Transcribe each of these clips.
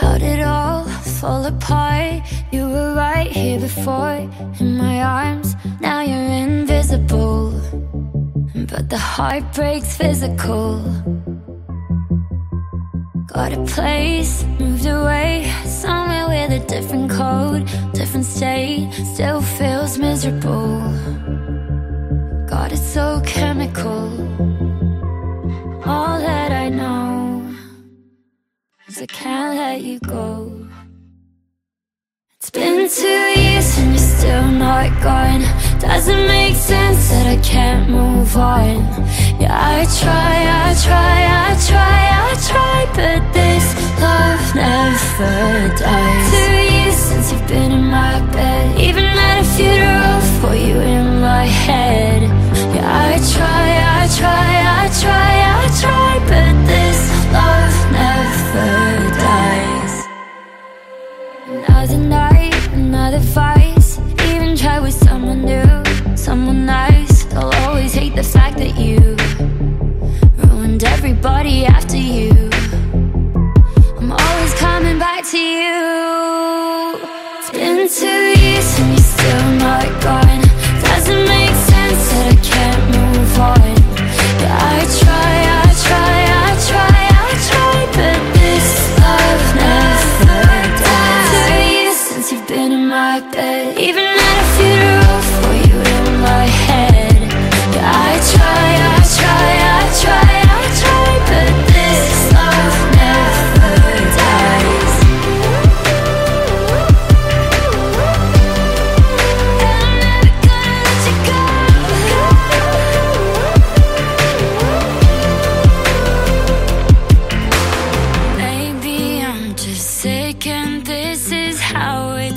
How did it all fall apart? You were right here before in my arms. Now you're invisible, but the heart breaks physical. Got a place, moved away, somewhere with a different code, different state, still feels miserable. God, it's so chemical. Let you go. It's been two years and you're still not gone. Doesn't make sense that I can't move on. Yeah, I try, I try, I try, I try, but this love never dies. Try with someone new, someone nice. They'll always hate the fact that you ruined everybody after you. I'm always coming back to you. It's been two years and you're still not gone. Doesn't make sense that I can't move on. Yeah, I try, I try, I try, I try, but this love never dies. Two years since you've been in my bed, even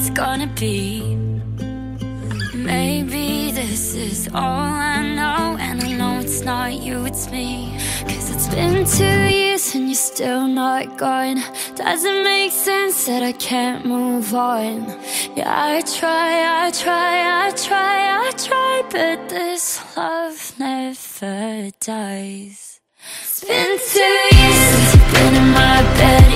gonna be. Maybe this is all I know, and I know it's not you, it's me. Cause it's been two years and you're still not gone. Doesn't make sense that I can't move on. Yeah, I try, I try, I try, I try, but this love never dies. It's been two years since you've been in my bed,